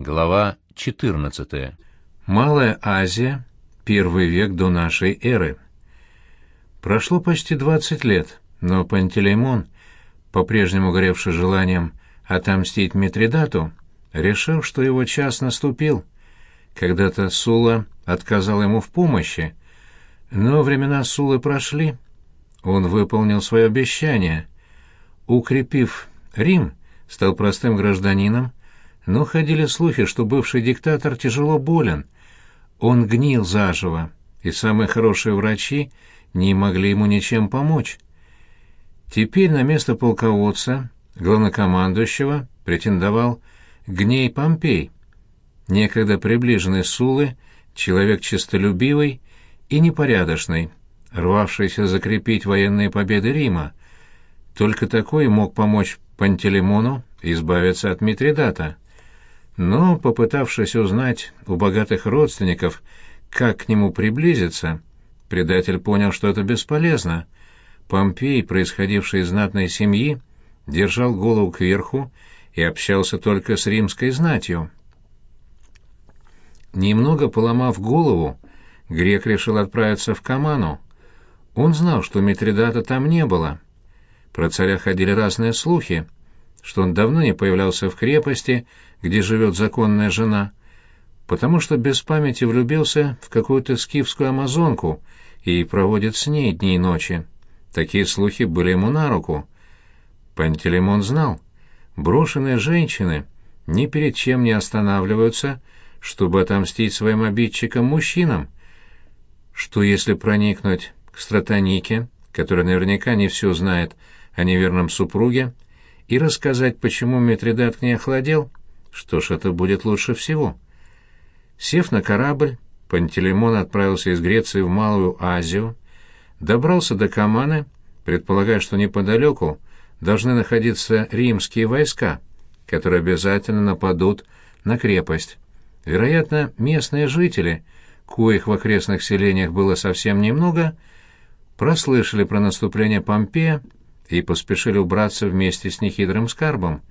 Глава 14. Малая Азия. Первый век до нашей эры. Прошло почти 20 лет, но Пантелеймон, по-прежнему горевший желанием отомстить Митридату, решил, что его час наступил. Когда-то Сула отказал ему в помощи, но времена Сулы прошли. Он выполнил свое обещание. Укрепив Рим, стал простым гражданином, но ходили слухи, что бывший диктатор тяжело болен. Он гнил заживо, и самые хорошие врачи не могли ему ничем помочь. Теперь на место полководца, главнокомандующего, претендовал Гней Помпей, некогда приближенный Сулы, человек честолюбивый и непорядочный, рвавшийся закрепить военные победы Рима. Только такой мог помочь Пантелеймону избавиться от Митридата. Но, попытавшись узнать у богатых родственников, как к нему приблизиться, предатель понял, что это бесполезно. Помпей, происходивший из знатной семьи, держал голову кверху и общался только с римской знатью. Немного поломав голову, грек решил отправиться в Каману. Он знал, что Митридата там не было. Про царя ходили разные слухи, что он давно не появлялся в крепости, где живет законная жена, потому что без памяти влюбился в какую-то скифскую амазонку и проводит с ней дни и ночи. Такие слухи были ему на руку. Пантелеймон знал, брошенные женщины ни перед чем не останавливаются, чтобы отомстить своим обидчикам-мужчинам. Что если проникнуть к стратонике, который наверняка не все знает о неверном супруге, и рассказать, почему Митридат к ней охладел? Что ж, это будет лучше всего. Сев на корабль, Пантелеймон отправился из Греции в Малую Азию, добрался до Каманы, предполагая, что неподалеку должны находиться римские войска, которые обязательно нападут на крепость. Вероятно, местные жители, коих в окрестных селениях было совсем немного, прослышали про наступление Помпея и поспешили убраться вместе с нехитрым скарбом.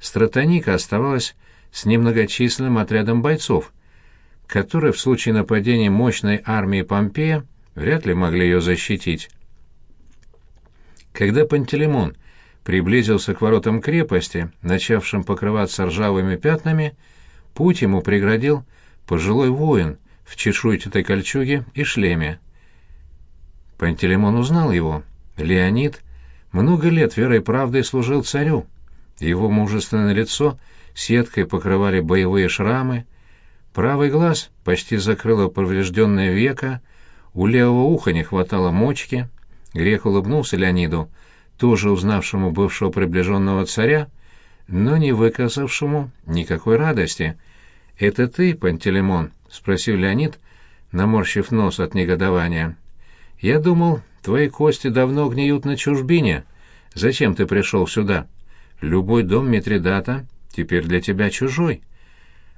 Стратоника оставалась с немногочисленным отрядом бойцов, которые в случае нападения мощной армии Помпея вряд ли могли ее защитить. Когда Пантелеймон приблизился к воротам крепости, начавшим покрываться ржавыми пятнами, путь ему преградил пожилой воин в чешуйчатой кольчуге и шлеме. Пантелеймон узнал его. Леонид много лет верой и правдой служил царю. Его мужественное лицо сеткой покрывали боевые шрамы, правый глаз почти закрыло поврежденное веко, у левого уха не хватало мочки. Грех улыбнулся Леониду, тоже узнавшему бывшего приближенного царя, но не выказавшему никакой радости. «Это ты, Пантелеймон?» — спросил Леонид, наморщив нос от негодования. «Я думал, твои кости давно гниют на чужбине. Зачем ты пришел сюда?» Любой дом Митридата теперь для тебя чужой.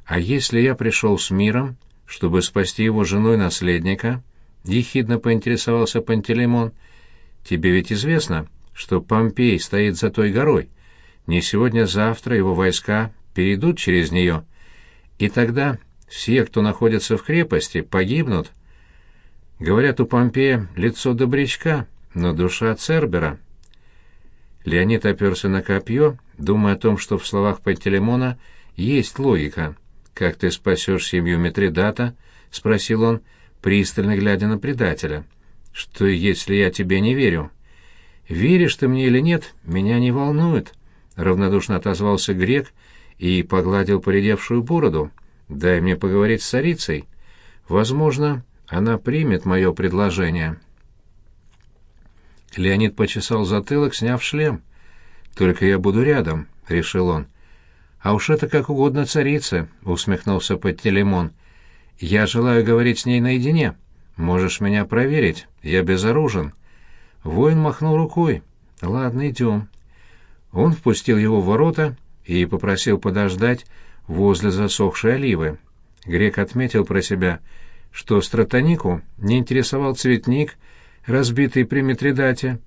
А если я пришел с миром, чтобы спасти его жену и наследника, — ехидно поинтересовался Пантелеймон, — тебе ведь известно, что Помпей стоит за той горой. Не сегодня-завтра его войска перейдут через нее, и тогда все, кто находится в крепости, погибнут. Говорят, у Помпея лицо добрячка, но душа Цербера — Леонид оперся на копье, думая о том, что в словах Пантелеймона есть логика. «Как ты спасешь семью Митридата?» — спросил он, пристально глядя на предателя. «Что, если я тебе не верю?» «Веришь ты мне или нет, меня не волнует», — равнодушно отозвался грек и погладил поредевшую бороду. «Дай мне поговорить с царицей. Возможно, она примет мое предложение». Леонид почесал затылок, сняв шлем. «Только я буду рядом», — решил он. «А уж это как угодно царица», — усмехнулся Пантелеймон. «Я желаю говорить с ней наедине. Можешь меня проверить, я безоружен». Воин махнул рукой. «Ладно, идем». Он впустил его в ворота и попросил подождать возле засохшей оливы. Грек отметил про себя, что стратонику не интересовал цветник, разбитый при Митридате.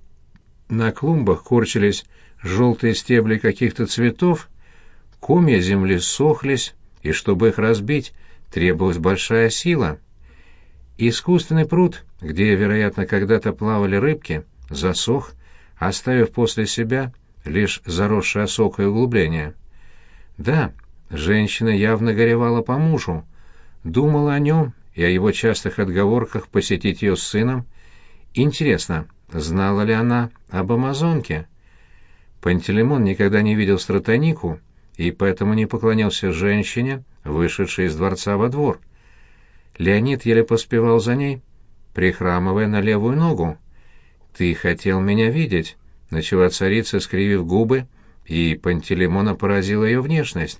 На клумбах корчились желтые стебли каких-то цветов, комья земли сохлись, и чтобы их разбить, требовалась большая сила. Искусственный пруд, где, вероятно, когда-то плавали рыбки, засох, оставив после себя лишь заросшее осокое углубление. Да, женщина явно горевала по мужу, думала о нем и о его частых отговорках посетить ее с сыном. Интересно, знала ли она об Амазонке? Пантелеймон никогда не видел стратонику и поэтому не поклонился женщине, вышедшей из дворца во двор. Леонид еле поспевал за ней, прихрамывая на левую ногу. «Ты хотел меня видеть», — начала царица, скривив губы, и Пантелеймона поразила ее внешность.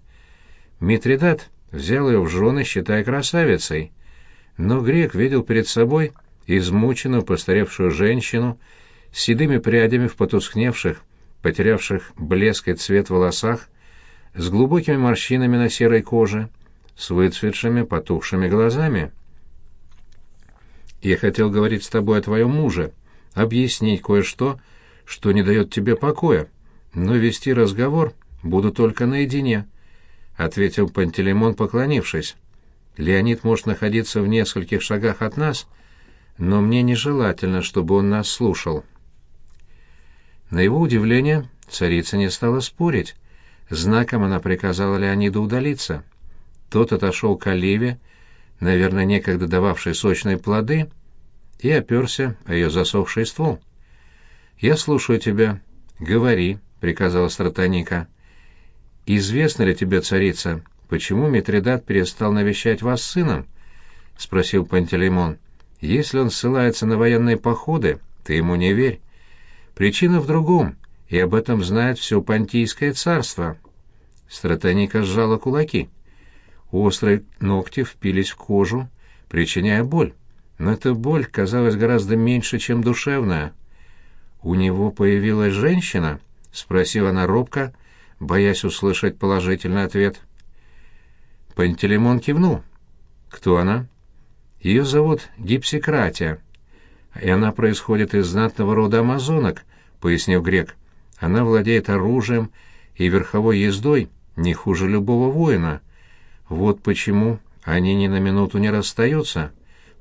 Митридат взял ее в жены, считая красавицей. Но грек видел перед собой измученную, постаревшую женщину с седыми прядями в потускневших, потерявших блеск и цвет волосах, с глубокими морщинами на серой коже, с выцветшими, потухшими глазами. «Я хотел говорить с тобой о твоем муже, объяснить кое-что, что не дает тебе покоя, но вести разговор буду только наедине», — ответил Пантелеймон, поклонившись. «Леонид может находиться в нескольких шагах от нас, но мне нежелательно, чтобы он нас слушал». На его удивление царица не стала спорить. Знаком она приказала Леониду удалиться. Тот отошел к оливе, наверное, некогда дававшей сочные плоды, и оперся о ее засохший ствол. «Я слушаю тебя. Говори», — приказала стратоника. «Известно ли тебе, царица, почему Митридат перестал навещать вас с сыном?» — спросил Пантелеймон. «Если он ссылается на военные походы, ты ему не верь. Причина в другом, и об этом знает все Понтийское царство. Стратоника сжала кулаки. Острые ногти впились в кожу, причиняя боль. Но эта боль казалась гораздо меньше, чем душевная. «У него появилась женщина?» — спросила она робко, боясь услышать положительный ответ. Пантелеймон кивнул. «Кто она?» «Ее зовут Гипсикратия, и она происходит из знатного рода амазонок, — пояснил грек. «Она владеет оружием и верховой ездой не хуже любого воина. Вот почему они ни на минуту не расстаются.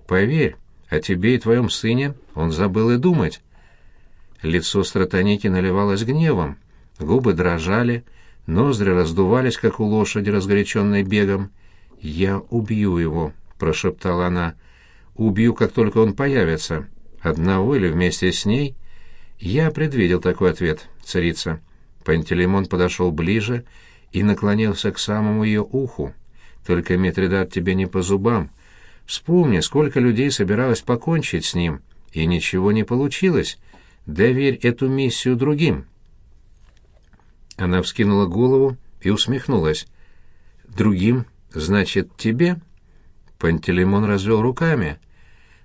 Поверь, о тебе и твоем сыне он забыл и думать». Лицо стратоники наливалось гневом, губы дрожали, ноздри раздувались, как у лошади, разгоряченной бегом. «Я убью его», — прошептала она. «Убью, как только он появится. Одного или вместе с ней?» «Я предвидел такой ответ, царица». Пантелеймон подошел ближе и наклонился к самому ее уху. «Только Митридат тебе не по зубам. Вспомни, сколько людей собиралось покончить с ним, и ничего не получилось. Доверь эту миссию другим». Она вскинула голову и усмехнулась. «Другим? Значит, тебе?» Пантелеймон развел руками.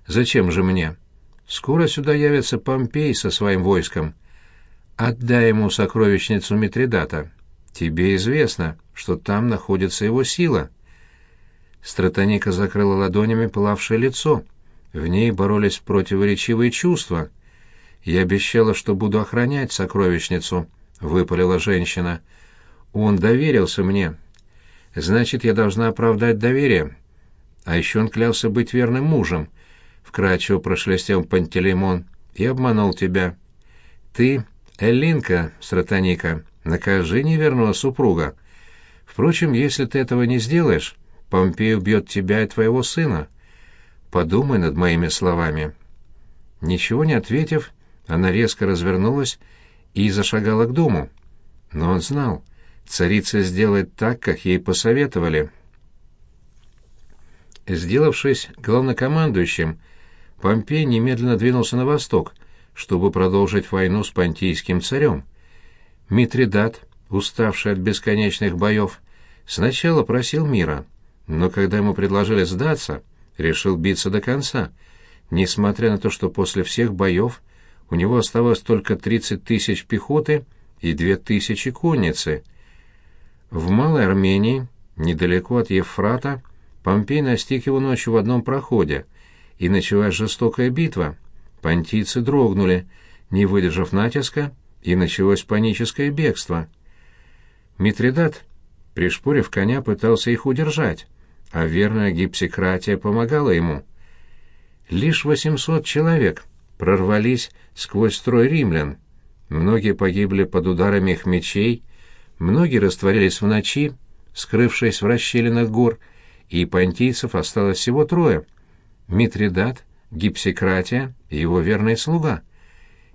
«Зачем же мне?» Скоро сюда явится Помпей со своим войском. Отдай ему сокровищницу Митридата. Тебе известно, что там находится его сила. Стратоника закрыла ладонями пылавшее лицо. В ней боролись противоречивые чувства. «Я обещала, что буду охранять сокровищницу», — выпалила женщина. «Он доверился мне. Значит, я должна оправдать доверие. А еще он клялся быть верным мужем» вкрадчиво прошелестел Пантелеймон, — и обманул тебя. Ты, Эллинка, стратоника, накажи неверного супруга. Впрочем, если ты этого не сделаешь, Помпей убьет тебя и твоего сына. Подумай над моими словами». Ничего не ответив, она резко развернулась и зашагала к дому. Но он знал, царица сделает так, как ей посоветовали. Сделавшись главнокомандующим, Помпей немедленно двинулся на восток, чтобы продолжить войну с понтийским царем. Митридат, уставший от бесконечных боев, сначала просил мира, но когда ему предложили сдаться, решил биться до конца, несмотря на то, что после всех боев у него оставалось только 30 тысяч пехоты и 2 тысячи конницы. В Малой Армении, недалеко от Евфрата, Помпей настиг его ночью в одном проходе, и началась жестокая битва. Понтийцы дрогнули, не выдержав натиска, и началось паническое бегство. Митридат пришпорив коня, пытался их удержать, а верная гипсикратия помогала ему. Лишь восемьсот человек прорвались сквозь строй римлян. Многие погибли под ударами их мечей, многие растворились в ночи, скрывшись в расщелинах гор, и понтийцев осталось всего трое — Митридат, Гипсикратия и его верный слуга.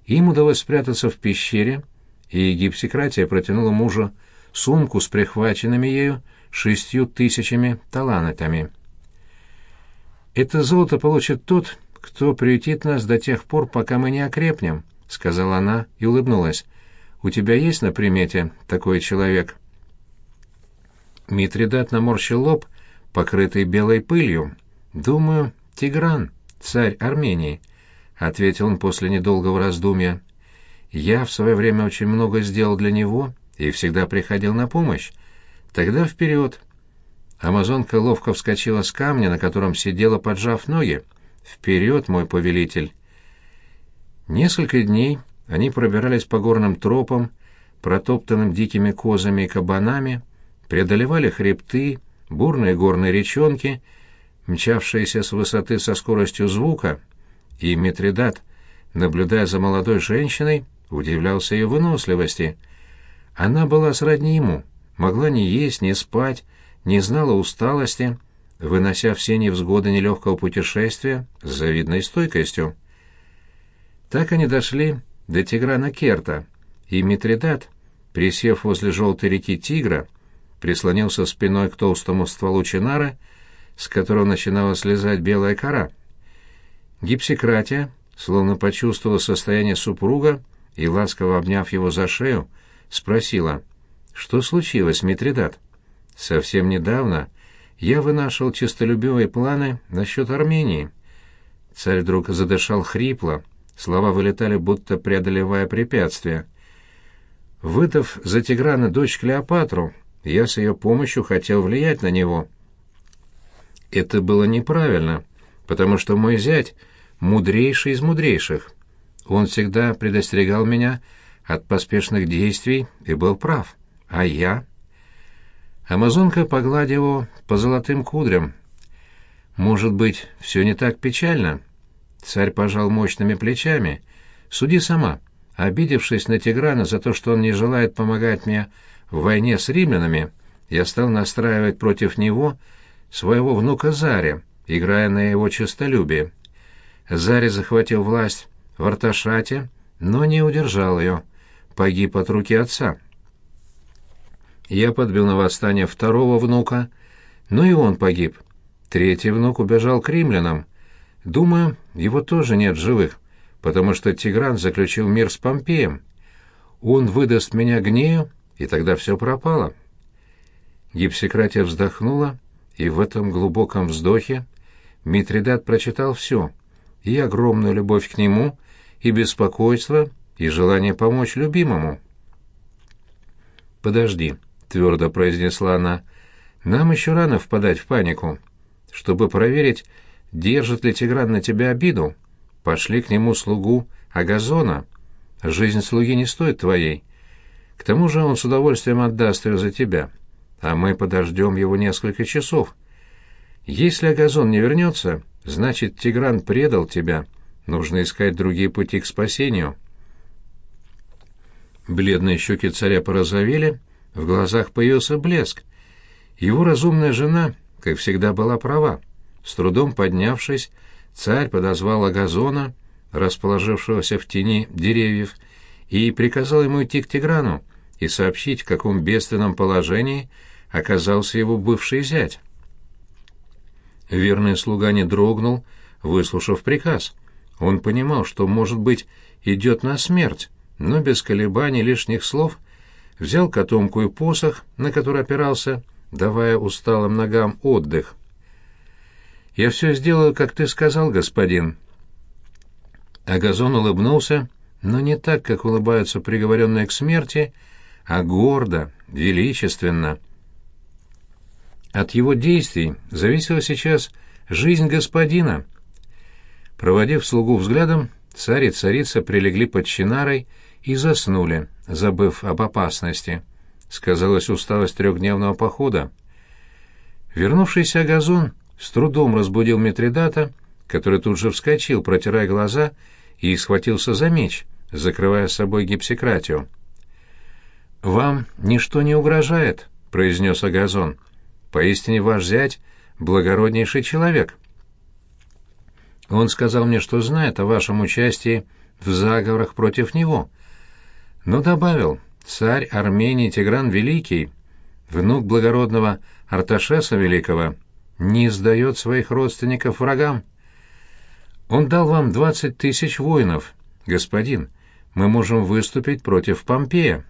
Им удалось спрятаться в пещере, и Гипсикратия протянула мужу сумку с прихваченными ею шестью тысячами талантами. «Это золото получит тот, кто приютит нас до тех пор, пока мы не окрепнем», — сказала она и улыбнулась. «У тебя есть на примете такой человек?» Митридат наморщил лоб, покрытый белой пылью. «Думаю, Тигран, царь Армении», — ответил он после недолгого раздумья. «Я в свое время очень много сделал для него и всегда приходил на помощь. Тогда вперед!» Амазонка ловко вскочила с камня, на котором сидела, поджав ноги. «Вперед, мой повелитель!» Несколько дней они пробирались по горным тропам, протоптанным дикими козами и кабанами, преодолевали хребты, бурные горные речонки, мчавшиеся с высоты со скоростью звука, и Митридат, наблюдая за молодой женщиной, удивлялся ее выносливости. Она была сродни ему, могла не есть, не спать, не знала усталости, вынося все невзгоды нелегкого путешествия с завидной стойкостью. Так они дошли до Тиграна Керта, и Митридат, присев возле желтой реки Тигра, прислонился спиной к толстому стволу чинара, с которого начинала слезать белая кора. Гипсикратия, словно почувствовала состояние супруга и, ласково обняв его за шею, спросила, «Что случилось, Митридат?» «Совсем недавно я вынашивал честолюбивые планы насчет Армении». Царь вдруг задышал хрипло, слова вылетали, будто преодолевая препятствия. Выдав за Тиграна дочь Клеопатру, я с ее помощью хотел влиять на него. Это было неправильно, потому что мой зять — мудрейший из мудрейших. Он всегда предостерегал меня от поспешных действий и был прав. А я? Амазонка погладила его по золотым кудрям. Может быть, все не так печально? Царь пожал мощными плечами. Суди сама. Обидевшись на Тиграна за то, что он не желает помогать мне в войне с римлянами, я стал настраивать против него своего внука Заря, играя на его честолюбие. Заря захватил власть в Арташате, но не удержал ее, погиб от руки отца. Я подбил на восстание второго внука, но и он погиб. Третий внук убежал к римлянам. Думаю, его тоже нет в живых, потому что Тигран заключил мир с Помпеем. Он выдаст меня гнею, и тогда все пропало. Гипсикратия вздохнула, и в этом глубоком вздохе Митридат прочитал все, и огромную любовь к нему, и беспокойство, и желание помочь любимому. «Подожди», — твердо произнесла она, — «нам еще рано впадать в панику. Чтобы проверить, держит ли Тигран на тебя обиду, пошли к нему слугу Агазона. Жизнь слуги не стоит твоей. К тому же он с удовольствием отдаст ее за тебя, а мы подождем его несколько часов. Если Агазон не вернется, значит, Тигран предал тебя. Нужно искать другие пути к спасению». Бледные щеки царя порозовели, в глазах появился блеск. Его разумная жена, как всегда, была права. С трудом поднявшись, царь подозвал Агазона, расположившегося в тени деревьев, и приказал ему идти к Тиграну и сообщить, в каком бедственном положении оказался его бывший зять. Верный слуга не дрогнул, выслушав приказ. Он понимал, что, может быть, идет на смерть, но без колебаний лишних слов взял котомку и посох, на который опирался, давая усталым ногам отдых. «Я все сделаю, как ты сказал, господин». Агазон улыбнулся, но не так, как улыбаются приговоренные к смерти, а гордо, величественно. От его действий зависела сейчас жизнь господина. Проводив слугу взглядом, царь и царица прилегли под чинарой и заснули, забыв об опасности. сказалась усталость трехдневного похода. Вернувшийся Агазон с трудом разбудил Митридата, который тут же вскочил, протирая глаза, и схватился за меч, закрывая с собой гипсикратию. «Вам ничто не угрожает», — произнес Агазон. «Поистине ваш зять — благороднейший человек». Он сказал мне, что знает о вашем участии в заговорах против него. Но добавил, царь Армении Тигран Великий, внук благородного Арташеса Великого, не сдает своих родственников врагам. Он дал вам двадцать тысяч воинов. Господин, мы можем выступить против Помпея.